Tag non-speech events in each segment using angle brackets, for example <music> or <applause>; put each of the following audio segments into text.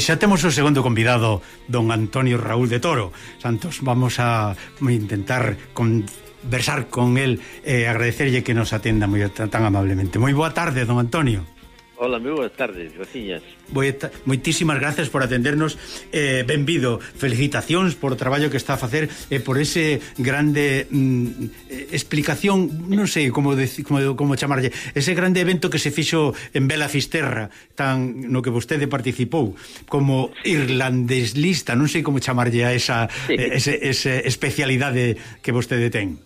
Pois xa temos o segundo convidado, don Antonio Raúl de Toro. Santos, vamos a intentar conversar con el e eh, agradecerlle que nos atenda moi, tan amablemente. Moi boa tarde, don Antonio. Hola, moi boas tardes, graciñas. Boeta, moitísimas gracias por atendernos. Eh, benvido, felicitacións por o traballo que está a facer e eh, por ese grande mm, eh, explicación, non sei como de, como, como chamarlle, ese grande evento que se fixo en Bela Fisterra, tan no que vostede participou como irlandeslista, non sei como chamarlle a esa sí. Eh, ese, ese especialidade que vostede ten.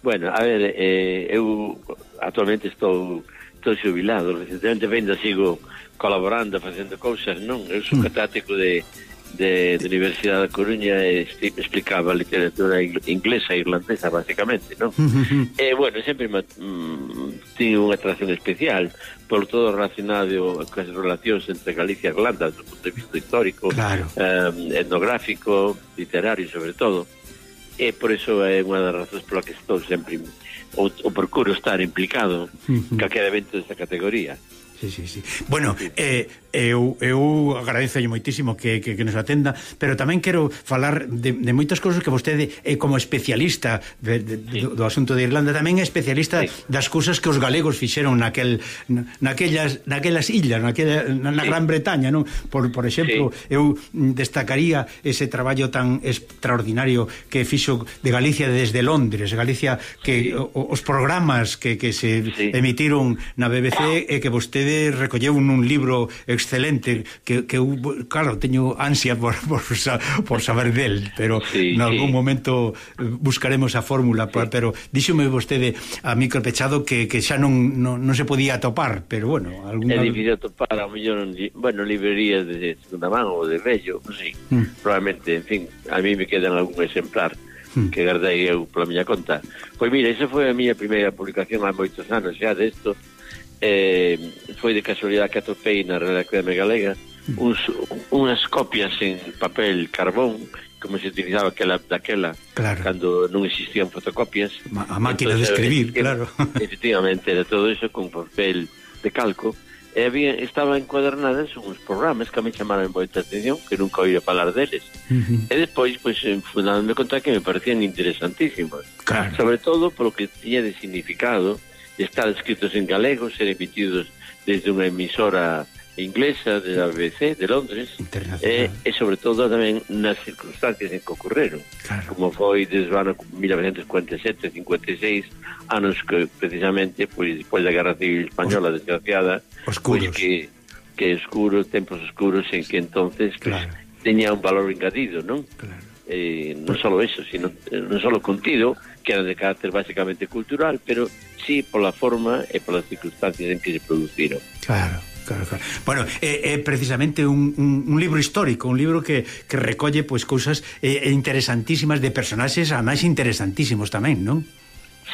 Bueno, a ver, eh, eu actualmente estou estou jubilado, recentemente sigo colaborando, facendo cousas, non? Eu sou mm. catatico de, de, de Universidade da Coruña e explicaba literatura inglesa e irlandesa, basicamente, non? <laughs> Mm-hmm. e, bueno, sempre mm, tiñe unha atracción especial por todo relacionado coas relacións entre Galicia e Irlanda, do punto de vista histórico, claro. eh, etnográfico, literario, sobre todo e por iso é unha das razóns pola que estou sempre ou, ou procuro estar implicado uh -huh. calquera evento desta categoría Sí, sí, sí. Bueno, eh, eh eu, eu agradezo moitísimo que, que, que nos atenda, pero tamén quero falar de, de moitas cousas que vostede, eh, como especialista de, de, sí. do, do asunto de Irlanda, tamén é especialista sí. das cousas que os galegos fixeron naquel, naquelas, naquelas illas, naquela, na, na sí. Gran Bretaña, non? Por, por exemplo, sí. eu destacaría ese traballo tan extraordinario que fixo de Galicia desde Londres, Galicia que sí. os programas que, que se sí. emitiron na BBC e que vostede recolleu nun libro excelente que, que eu, claro, teño ansia por, por, por saber del, pero sí, algún sí. momento buscaremos a fórmula, sí. pero díxome vostede a micropechado que, que xa non, non, non se podía atopar, pero bueno, alguna... É difícil topar, a mellor, bueno, librerías de segunda man ou de rello, sí, mm. probablemente, en fin, a mí me quedan algún exemplar mm. que gardei eu pola miña conta. Pois mira, esa foi a miña primeira publicación hai moitos anos xa desto, de eh, foi de casualidade que atopei na Real Academia Galega hmm. uns, unhas copias en papel carbón como se utilizaba aquela, daquela claro. cando non existían fotocopias a máquina Entonces, de entón, escribir, era, claro <laughs> efectivamente, era todo iso con papel de calco e había, estaba encuadernadas uns programas que me chamaron moita atención, que nunca oía falar deles. Uh -huh. E despois, pois, pues, dándome conta que me parecían interesantísimos. Claro. Sobre todo polo que tiña de significado, estar escritos en galego, ser emitidos desde unha emisora inglesa de la BBC de Londres eh, e sobre todo tamén nas circunstancias en que ocorreron claro. como foi desde o ano 1947 56 anos que precisamente pois, despois da guerra civil española Os... desgraciada oscuros. pois que, que oscuros, tempos oscuros en que entonces claro. teña un valor engadido non? Claro eh, non só eso, sino, eh, non só contido, que era de carácter basicamente cultural, pero sí pola forma e polas circunstancias en que se produciron. Claro. Claro, claro. Bueno, é, é precisamente un, un, un libro histórico, un libro que, que recolle pois cousas eh, eh interesantísimas de personaxes, a máis interesantísimos tamén, non?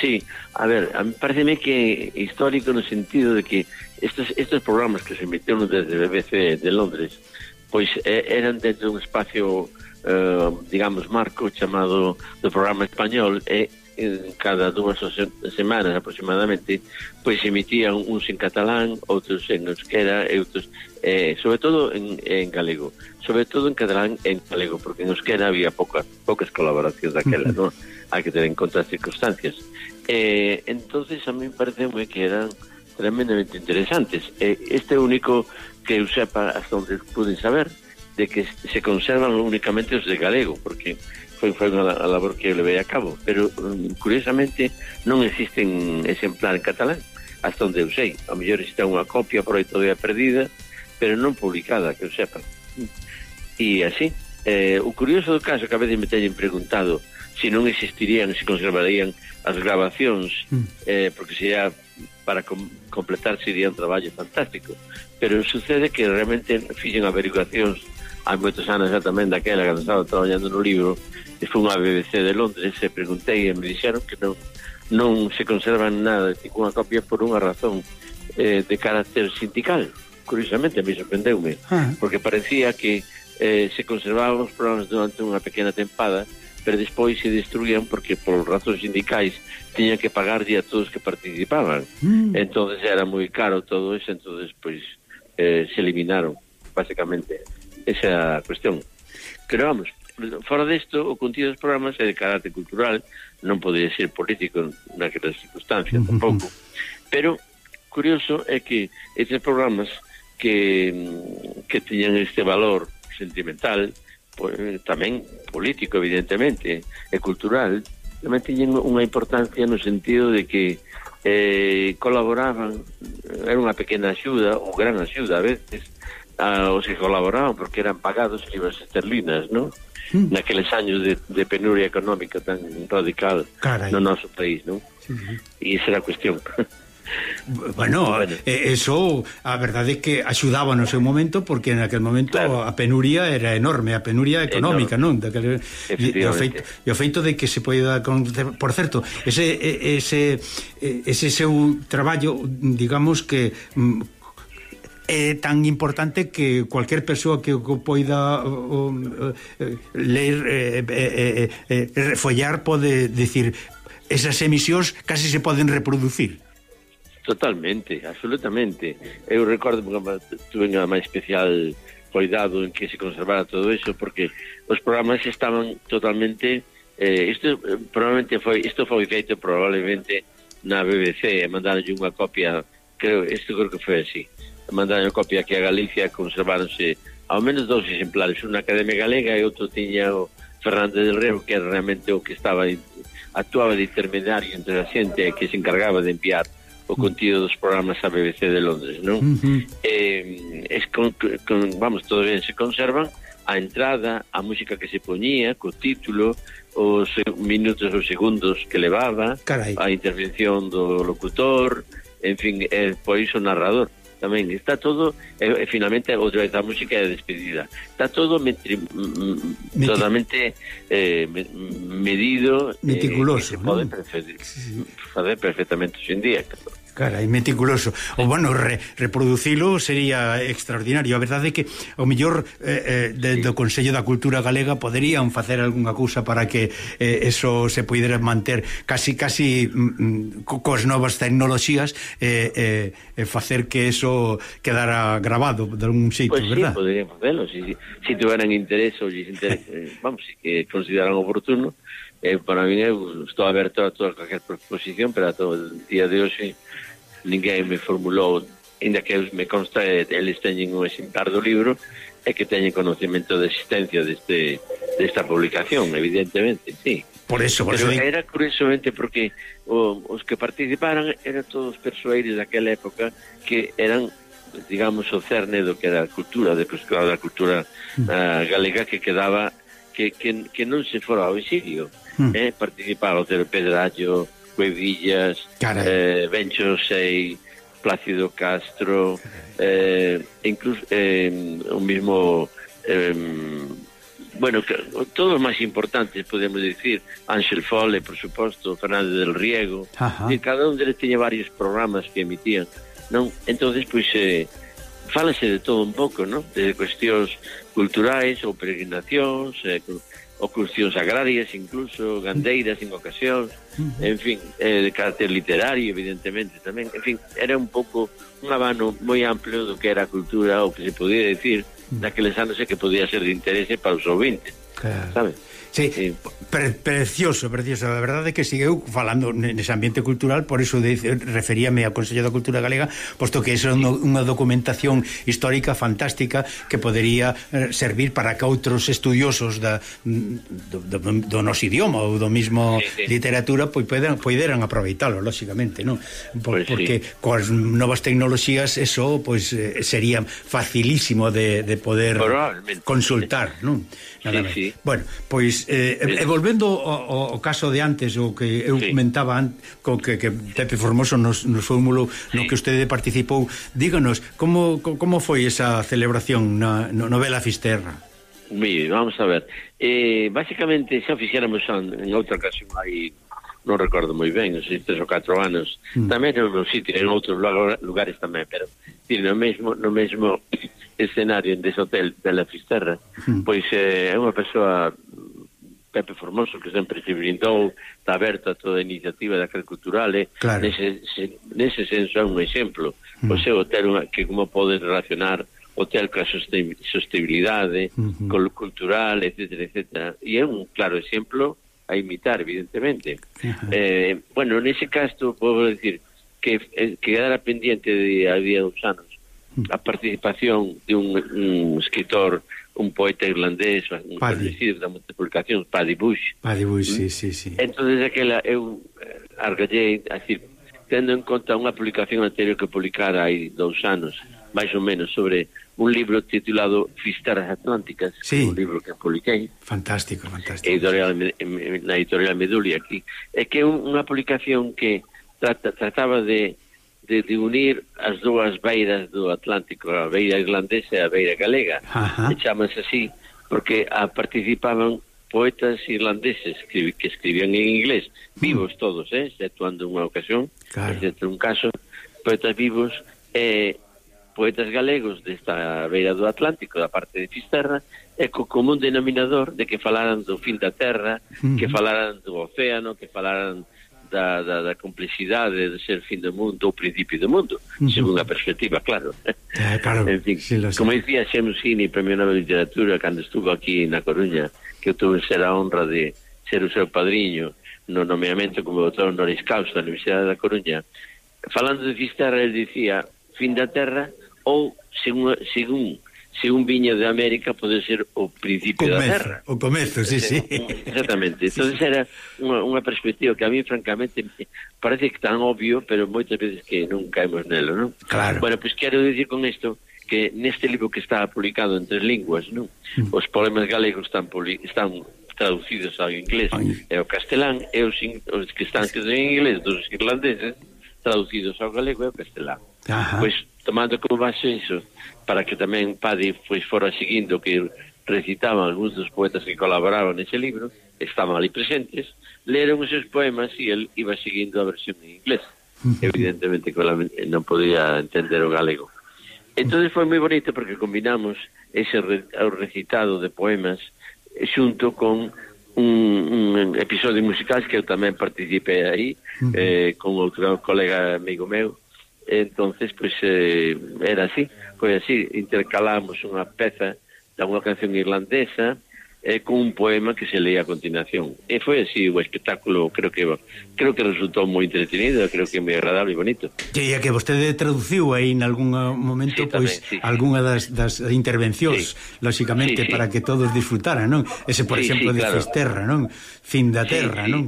Sí, a ver, a mí pareceme que histórico no sentido de que estes, estes programas que se emitieron desde BBC de Londres, pois eh, eran dentro de un espacio eh, digamos, marco chamado do programa español e en cada dúas semanas aproximadamente pois emitían uns en catalán, outros en euskera e outros, eh, sobre todo en, en galego, sobre todo en catalán e en galego, porque en euskera había pouca, poucas colaboracións daquela, non? Hai que ter en conta as circunstancias. Eh, entonces a mí parece moi que eran tremendamente interesantes. Eh, este único que eu sepa hasta onde pude saber, de que se conservan únicamente os de galego, porque foi, foi unha labor que eu levei a cabo, pero mm, curiosamente non existen exemplar en catalán, hasta onde eu sei. A mellor está unha copia por aí todavía perdida, pero non publicada, que eu sepa. E así, eh, o curioso do caso que a veces me teñen preguntado se non existirían, se conservarían as grabacións, mm. eh, porque sería para com completar sería un traballo fantástico. Pero sucede que realmente fixen averiguacións hai moitos anos xa tamén daquela que estaba traballando no libro e fui unha BBC de Londres e preguntei e me dixeron que non, non se conservan nada ninguna copia por unha razón eh, de carácter sindical curiosamente me sorprendeume ah. porque parecía que eh, se conservaban os programas durante unha pequena tempada pero despois se destruían porque por razóns sindicais tiñan que pagarlle a todos que participaban mm. entonces era moi caro todo eso entonces pois pues, eh, se eliminaron basicamente esa cuestión. Pero vamos, fora disto, o contido dos programas é de carácter cultural, non podría ser político naquelas circunstancias, tampouco. Pero curioso é que estes programas que, que teñan este valor sentimental, pois, tamén político, evidentemente, e cultural, tamén teñen unha importancia no sentido de que eh, colaboraban, era unha pequena axuda, ou gran axuda a veces, a, os que colaboraban porque eran pagados libras esterlinas, non? Mm. Naqueles años de, de penuria económica tan radical Carai. no noso país, non? Sí, sí. E esa era a cuestión. Bueno, <laughs> bueno, eso a verdade é que axudaba no seu momento porque en aquel momento claro. a penuria era enorme, a penuria económica, enorme. non? Daquele, e, o feito, e o feito de que se poida por certo, ese ese ese seu traballo, digamos que mm, é tan importante que cualquier persoa que o poida o, o, eh, ler refollar eh, eh, eh, eh, eh pode decir esas emisións casi se poden reproducir. Totalmente, absolutamente. Eu recordo que tuve unha máis especial cuidado en que se conservara todo eso porque os programas estaban totalmente eh, isto probablemente foi isto foi feito probablemente na BBC e mandaron unha copia creo isto creo que foi así mandaron copia aquí a Galicia, conserváronse ao menos dous exemplares, unha Academia Galega e outro tiña o Fernández del Reo, que era realmente o que estaba actuaba de intermediario entre a xente que se encargaba de enviar o mm. contido dos programas a BBC de Londres, non? Uh -huh. eh, es con, con, vamos, todavía se conservan a entrada, a música que se poñía, co título, os minutos ou segundos que levaba, Carai. a intervención do locutor, en fin, eh, pois o narrador tamén está todo e, e finalmente outra vez a música é despedida está todo metri, Meti... totalmente eh, medido eh, meticuloso eh, se pode ¿no? fazer perfectamente hoxe en día claro. Carai, meticuloso. O, bueno, re, reproducilo sería extraordinario. A verdade é que o mellor eh, eh, de, sí. do Consello da Cultura Galega poderían facer algunha cousa para que eh, eso se pudera manter casi casi mm, mm cos novas tecnoloxías eh, eh, facer que eso quedara grabado de algún xeito, pues sí, verdad? Pois sí, poderían facelo, se si, si, si tuveran interés ou si interés, <laughs> eh, vamos, si que consideran oportuno, eh, para mí eu estou aberto a toda cualquier proposición, pero a todo o día de hoxe ninguén me formulou, ainda que me consta que eles teñen un exemplar do libro e que teñen conocimiento de existencia deste desta publicación, evidentemente, sí. Por eso, por Pero eso... Era curiosamente porque o, os que participaran eran todos persoeiros daquela época que eran digamos, o cerne do que era a cultura, de pescado da cultura uh, galega que quedaba que, que, que non se fora ao exilio Mm. Eh, participarono del Pedrallo Cuevillas eh, Bencho Sei Plácido Castro, eh, incluso eh, o mismo... Eh, bueno, que, todos máis importantes, podemos decir, Ángel Fole por suposto, Fernández del Riego, e cada un deles teña varios programas que emitían, non? Entonces, pois, pues, eh, fálase de todo un pouco, non? De cuestións culturais ou peregrinacións, eh, ocursións agrarias incluso, gandeiras en ocasións, en fin, eh, de carácter literario evidentemente tamén, en fin, era un pouco un abano moi amplio do que era a cultura ou que se podía decir naqueles anos e que podía ser de interese para os ouvintes, claro. sabes? Sí, sí. Pre precioso, precioso. A verdade é que sigueu falando nese ambiente cultural, por iso de, referíame ao Consello da Cultura Galega, posto que é unha documentación histórica fantástica que podería eh, servir para que outros estudiosos da, do, do, do nos idioma ou do mismo sí, sí. literatura pois poderan, aproveitalo, lóxicamente, non? Por, pues porque sí. coas novas tecnoloxías eso pois sería facilísimo de, de poder consultar, non? Nada sí, sí. Bueno, pois Eh, e volvendo ao, ao caso de antes o que eu sí. comentaba co que, que Pepe Formoso nos, nos fórmulo sí. no que usted participou, díganos como, como foi esa celebración na no, novela Fisterra? Mire, vamos a ver eh, básicamente xa fixéramos en outra ocasión aí non recordo moi ben, non sei, tres ou catro anos mm. tamén en un sitio, en outros lugares tamén, pero tire, no mesmo no mesmo <clears throat> escenario en dese hotel de la Fisterra, mm. pois eh, é unha persoa Pepe Formoso que sempre se brindou está aberta toda a iniciativa da Agriculturale eh. claro. nese, se, nese senso é un exemplo mm. o seu ter unha, que como pode relacionar hotel coa sostenibilidade mm -hmm. con cultural, etc, etc e é un claro exemplo a imitar, evidentemente uh -huh. eh, bueno, nese caso podo decir que eh, quedara pendiente de, a día dos anos mm. a participación de un, un escritor un poeta irlandés, un conhecido da multiplicación, Paddy Bush. Paddy Bush, mm? sí, sí, sí. Entón, aquela, eu eh, argallei, a decir, tendo en conta unha publicación anterior que publicara hai dous anos, máis ou menos, sobre un libro titulado Fisteras Atlánticas, sí. un libro que publiquei. Fantástico, fantástico. Editorial, na editorial Medulia aquí. É que é unha publicación que trata, trataba de de, de unir as dúas beiras do Atlántico, a beira irlandesa e a beira galega. Ajá. E chamanse así porque a, participaban poetas irlandeses que, que escribían en inglés, vivos todos, eh, exceptuando unha ocasión, claro. excepto un caso, poetas vivos e eh, poetas galegos desta beira do Atlántico, da parte de Fisterra, e co común denominador de que falaran do fin da terra, mm. que falaran do océano, que falaran da, da, da complexidade de ser fin do mundo ou principio do mundo, uh -huh. según a perspectiva, claro. Eh, claro <laughs> en fin, sí, como dicía Xemusini, Premio Nobel de Literatura, cando estuvo aquí na Coruña, que eu tuve ser a honra de ser o seu padriño no nomeamento como doutor honoris causa da Universidade da Coruña, falando de Fisterra, ele dicía fin da terra ou, según, según se un viña de América pode ser o principio comezo, da guerra. O comezo, sí, sí. Exactamente. Entón, sí. era unha, unha perspectiva que a mí, francamente, parece que tan obvio, pero moitas veces que non caemos nelo, non? Claro. Bueno, pois pues, quero dicir con isto que neste libro que está publicado en tres linguas, non? Mm. Os poemas galegos están, están traducidos ao inglés Ay. e ao castelán e os, os que están que en inglés dos irlandeses traducidos ao galego e ao castelán. Ajá. Pois tomando como base iso para que tamén Padi pois fora seguindo que recitaban algúns dos poetas que colaboraban nese libro, estaban ali presentes, leron os seus poemas e el iba seguindo a versión en inglés. Evidentemente que non podía entender o galego. Entonces foi moi bonito porque combinamos ese re, o recitado de poemas xunto con un, un episodio musical que eu tamén participei aí uh -huh. eh, con outro colega amigo meu entonces pues eh, era así, foi así, intercalamos unha peza da unha canción irlandesa eh, con un poema que se leía a continuación. E foi así o espectáculo, creo que creo que resultou moi entretenido, creo que moi agradable e bonito. E a que vostede traduciu aí en algún eh, momento sí, pois sí, algunha das, das intervencións, sí. lóxicamente sí, sí. para que todos disfrutaran, non? Ese, por sí, exemplo, sí, de. Fisterra, non? Fin da sí, terra, sí. non?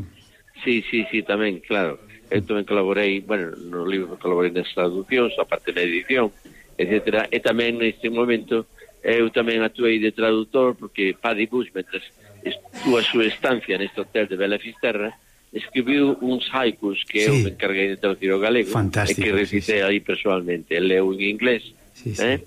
Sí, sí, sí, tamén, claro eu tamén colaborei, bueno, no libro colaborei nas traduccións, a parte da edición, etc. E tamén neste momento eu tamén actuei de traductor porque Paddy Bush, mentre a súa estancia neste hotel de Bela Fisterra, escribiu uns haikus que sí. eu me encarguei de traducir ao galego Fantástico, e que recitei sí, sí. aí personalmente. Leu en inglés, sí, sí. eh?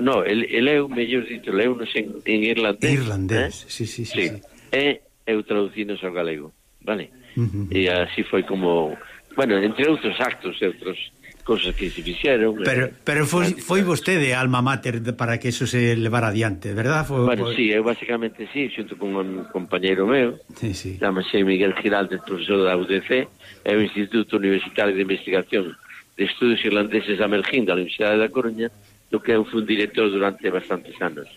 No, el, el leu, mellor dito, leu nos en, en irlandés. Irlandés, eh? sí, sí, sí, sí. sí. E eu traducinos ao galego, vale? Uh -huh. E así foi como bueno, entre outros actos e outros cousas que se fixeron. Eh. Pero, pero foi, foi vostede alma mater para que eso se levara adiante, verdad? Foi, bueno, foi... sí, eu basicamente sí, xunto con un compañeiro meu, sí, sí. chamase Miguel Giraldes, profesor da UDC, é o Instituto Universitario de Investigación de Estudios Irlandeses da Mergín, da Universidade da Coruña, do que eu fui un director durante bastantes anos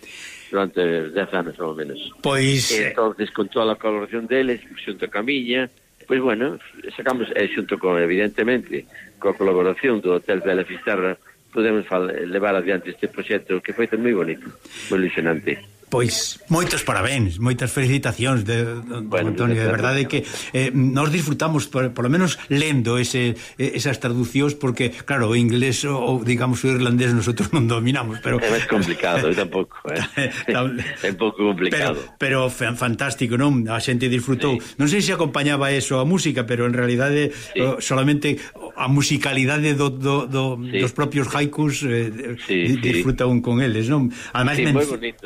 durante 10 anos ou menos. Pois... E entonces, con toda a colaboración deles, xunto a Camilla Pois bueno, sacamos, eh, xunto con, evidentemente, coa colaboración do Hotel Vela Fisterra, podemos levar adiante este proxecto que foi moi bonito, moi ilusionante. Pois moitos parabéns, moitas felicitacións de, de bueno, Antonio, de verdade que eh, nos disfrutamos por, por lo menos lendo ese, esas traducións porque claro, o inglés ou digamos o irlandés nosotros non dominamos, pero é complicado, tampouco, eh. <laughs> <laughs> é pouco complicado. Pero, pero fantástico, non? A xente disfrutou. Sí. Non sei se acompañaba eso a música, pero en realidade sí. solamente a musicalidade do, do, do, sí. dos propios haikus eh, sí, disfruta sí. un con eles, non? Ademais sí, men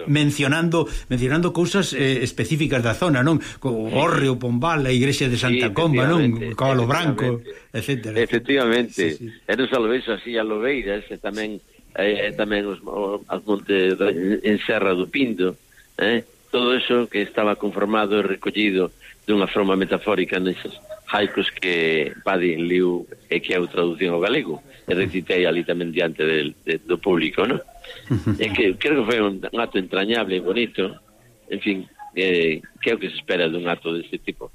mencionar mencionando mencionando cousas eh, específicas da zona, non? Co Orreo, Pombal, a igrexa de Santa sí, Comba, non? Cabalo Branco, etcétera. Efectivamente. Sí, sí. E non só así a Lobeiras, eh, e tamén eh, tamén os, os montes en Serra do Pindo, eh? todo eso que estaba conformado e recollido dunha forma metafórica neses haicos que Paddy liu e que eu traducín ao galego e recitei ali tamén diante del, de, do público non? e <laughs> que creo que foi un, un acto entrañable e bonito en fin, eh, que é o que se espera dun acto deste tipo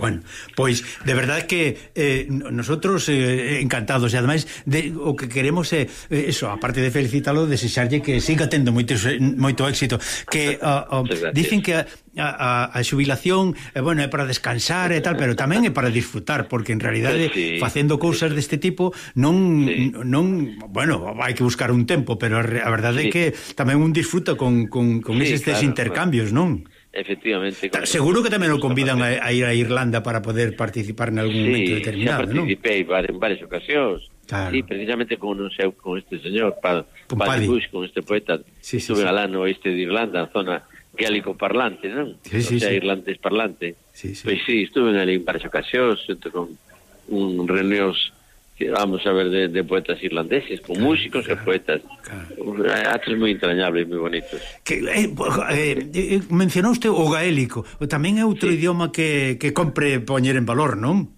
Bueno, pois de verdade que eh, nosotros eh, encantados e ademais de, o que queremos é eh, eso, aparte de felicitalo, desexarlle que siga tendo moito moito éxito, que uh, uh, dicen que a, a, a xubilación eh, bueno, é para descansar e tal, pero tamén é para disfrutar, porque en realidade eh, sí, facendo cousas sí. deste tipo non sí. non, bueno, hai que buscar un tempo, pero a verdade sí. é que tamén un disfruta con con con sí, eses claro, intercambios, non? Efectivamente. Seguro que tamén o convidan a, a ir a Irlanda para poder participar en algún sí, momento determinado, non? Sí, participei ¿no? en varias ocasións. Claro. Sí, precisamente con, non sei, con este señor, pa, con Paddy Bush, con este poeta. Sí, sí, Estuve sí. alá no este de Irlanda, zona gaélico parlante, non? Sí, sí, o sea, sí. irlandés parlante. Sí, sí. Pois pues sí, estuve en ali en varias ocasións, con un reunións vamos a ver de, de poetas irlandeses, con claro, músicos claro, e poetas. Claro. Eh, Atos moi entrañables, moi bonitos. Que, eh, eh, eh, eh, mencionou usted o gaélico, tamén é outro sí. idioma que, que compre poñer en valor, non?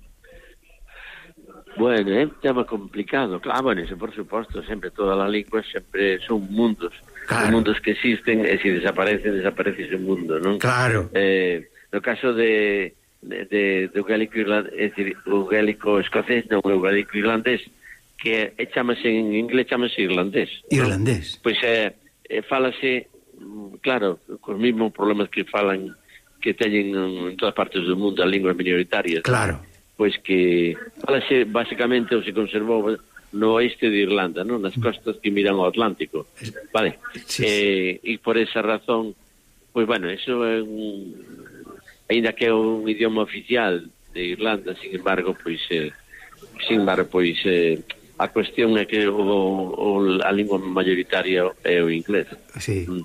Bueno, é un tema complicado, claro, ah, bueno, eso, por suposto, sempre todas as linguas sempre son mundos, claro. son mundos que existen e se desaparece, desaparece ese mundo, non? Claro. Eh, no caso de de, do gaélico irlandés, é dicir, o gaélico escocés, non, o gaélico irlandés, que é, chamase en inglés chamase irlandés. Irlandés. Non? Pois é, é falase, mm, claro, cos mesmos problemas que falan que teñen en todas partes do mundo as linguas minoritarias. Claro. Pois que falase basicamente ou se conservou eh, no oeste de Irlanda, non? nas costas que miran ao Atlántico. Vale. Sí, sí. Eh, e por esa razón, pois bueno, eso é un ainda que é un idioma oficial de Irlanda, sin embargo, pois eh, sin embargo, pois eh, a cuestión é que o, o a lingua mayoritaria é o inglés. Sí. Mm.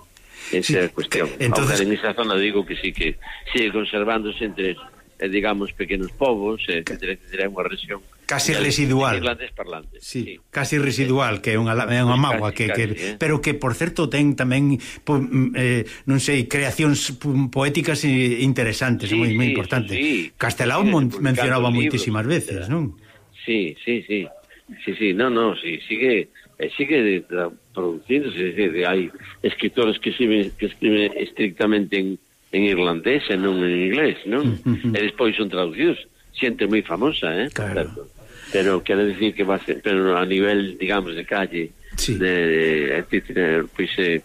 Esa sí. é a cuestión. Entonces... En esa zona digo que sí que sigue conservándose entre, eh, digamos, pequenos povos, eh, etcétera, etcétera, é unha región casi residual. Irlandés parlantes, sí, sí, casi residual, que é unha é unha mágoa que, casi, que eh? pero que por certo ten tamén po, mm, eh, non sei, creacións mm, poéticas interesantes, sí, moi moi sí. Sí, Castelao sí, mencionaba moitísimas veces, non? Sí, sí, sí. Sí, sí, no, no, sí, sigue eh, sigue produciéndose, es decir, hai escritores que escriben, que escriben estrictamente en, en irlandés e non en inglés, non? e despois son traducidos, xente moi famosa, eh? Claro. Certo pero quero decir que va ser, pero a nivel, digamos, de calle, sí. de, eh, etcétera, eh, pois eh,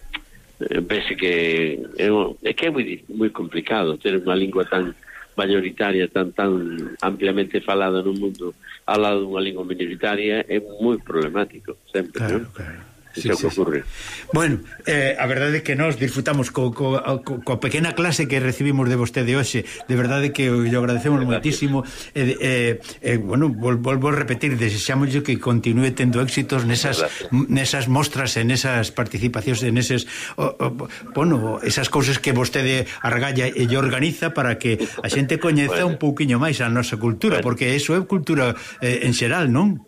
vese que é, é que é moi, moi complicado ter unha lingua tan mayoritaria, tan tan ampliamente falada no mundo, ao lado dunha lingua minoritaria é moi problemático, sempre, claro, ¿no? claro. Sí, é o que ocorre. Sí. Bueno, eh, a verdade é que nós disfrutamos co, co, co, co pequena clase que recibimos de vostede hoxe, de verdade que o agradecemos moitísimo e, eh, eh, eh, bueno, vol, volvo a repetir desexamos que continue tendo éxitos nesas, nesas mostras en esas participacións, en eses o, o, bueno, esas cousas que vostede argalla e organiza para que a xente coñeza bueno. un pouquiño máis a nosa cultura, bueno. porque eso é cultura eh, en xeral, non?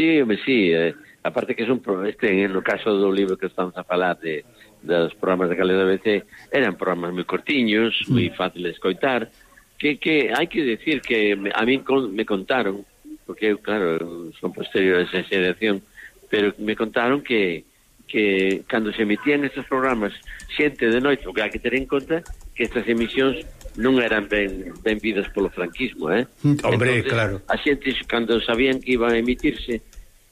Sí, sí, eh aparte que son este, no caso do libro que estamos a falar de, dos programas de calidad ABC eran programas moi cortiños, moi fáciles de escoitar, que, que hai que decir que a mí me contaron, porque eu, claro, son posterior a esa xeración, pero me contaron que que cando se emitían estes programas xente de noite, o que hai que ter en conta que estas emisións non eran ben, ben vidas polo franquismo, eh? Hombre, Entonces, claro. A xente, cando sabían que iban a emitirse,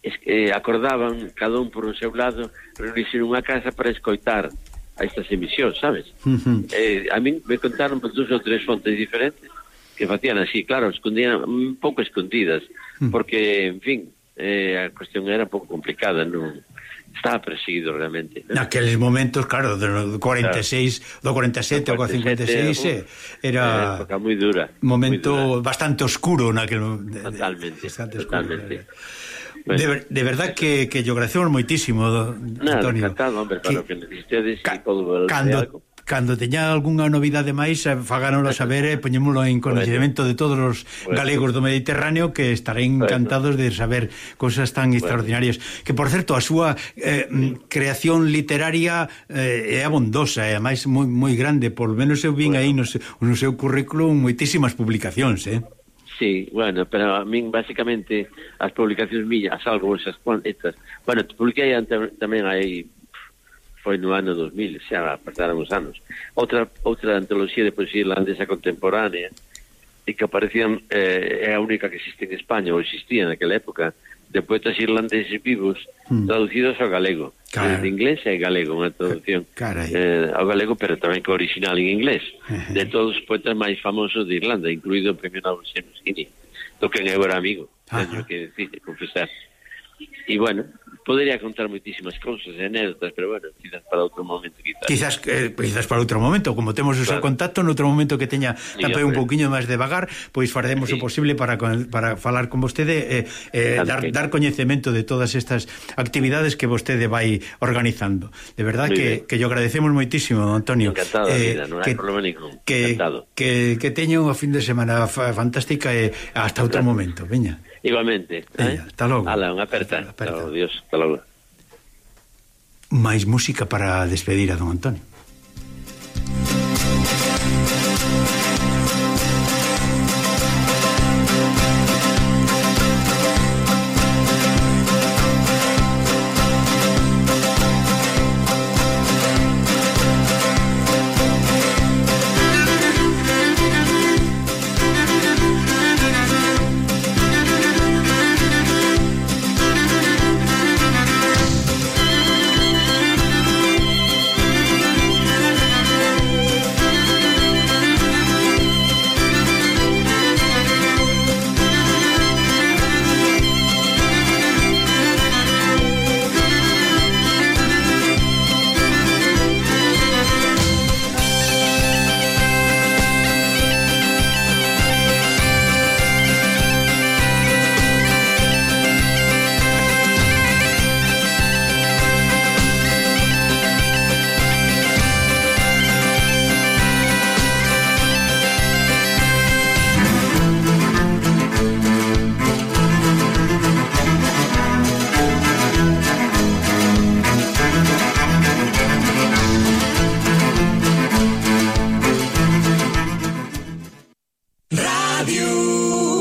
eh, acordaban, cada un por un seu lado, reunirse nunha casa para escoitar a estas emisións, sabes? Uh -huh. eh, a min me contaron por dos ou tres fontes diferentes que facían así, claro, escondían un pouco escondidas, uh -huh. porque, en fin, eh, a cuestión era un pouco complicada, non estaba perseguido realmente. ¿no? Naqueles momentos, claro, do 46, claro. do 47 ao 56 uh, era época moi dura. Momento dura. bastante oscuro naquel Totalmente. Bastante oscuro, totalmente. De, ver, de verdad que, que yo agradecemos moitísimo, Nada, Antonio. encantado, hombre, para que, que necesitedes ca, todo cando, cando teña algunha novidade máis, eh, fagánoslo <laughs> saber eh, e poñémolo en conocimiento bueno, de todos os bueno, galegos do Mediterráneo que estarán encantados bueno, de saber cosas tan bueno. extraordinarias. Que, por certo, a súa eh, creación literaria eh, é abondosa, eh, e máis moi, moi grande, por menos eu vin bueno. aí no seu, no seu currículum moitísimas publicacións, eh? Sí, bueno, pero a min basicamente as publicacións miñas, salvo esas estas, bueno, publiquei tamén aí foi no ano 2000, xa pasaron os anos. Outra outra antoloxía de poesía irlandesa contemporánea e que aparecían eh, é a única que existe en España ou existía naquela época, de poetas irlandeses vivos mm. traducidos ao galego. Claro. De inglés e galego, unha traducción eh, ao galego, pero tamén co original en inglés, uh -huh. de todos os poetas máis famosos de Irlanda, incluído o premio Nobel Semusini, do que eu era amigo, teño que decir, confesar. E bueno, podería contar moitísimas cousas, anécdotas, pero bueno, quizás para outro momento quizás. Quizás, eh, quizás para outro momento, como temos o claro. seu contacto noutro momento que teña tamén un poquinho máis de vagar, pois faremos sí. o posible para para falar con vostede eh, eh, dar, que... dar coñecemento de todas estas actividades que vostede vai organizando. De verdad que, que yo agradecemos moitísimo, Antonio. Encantado, eh, vida, non hai problema ningún. Que, Encantado. que, que teña unha fin de semana fantástica e eh, hasta outro claro. momento, veña. Igualmente. Veña, eh? Hasta logo. Ala, unha aperta aperta. está, oh, Dios, está Máis música para despedir a don Antonio.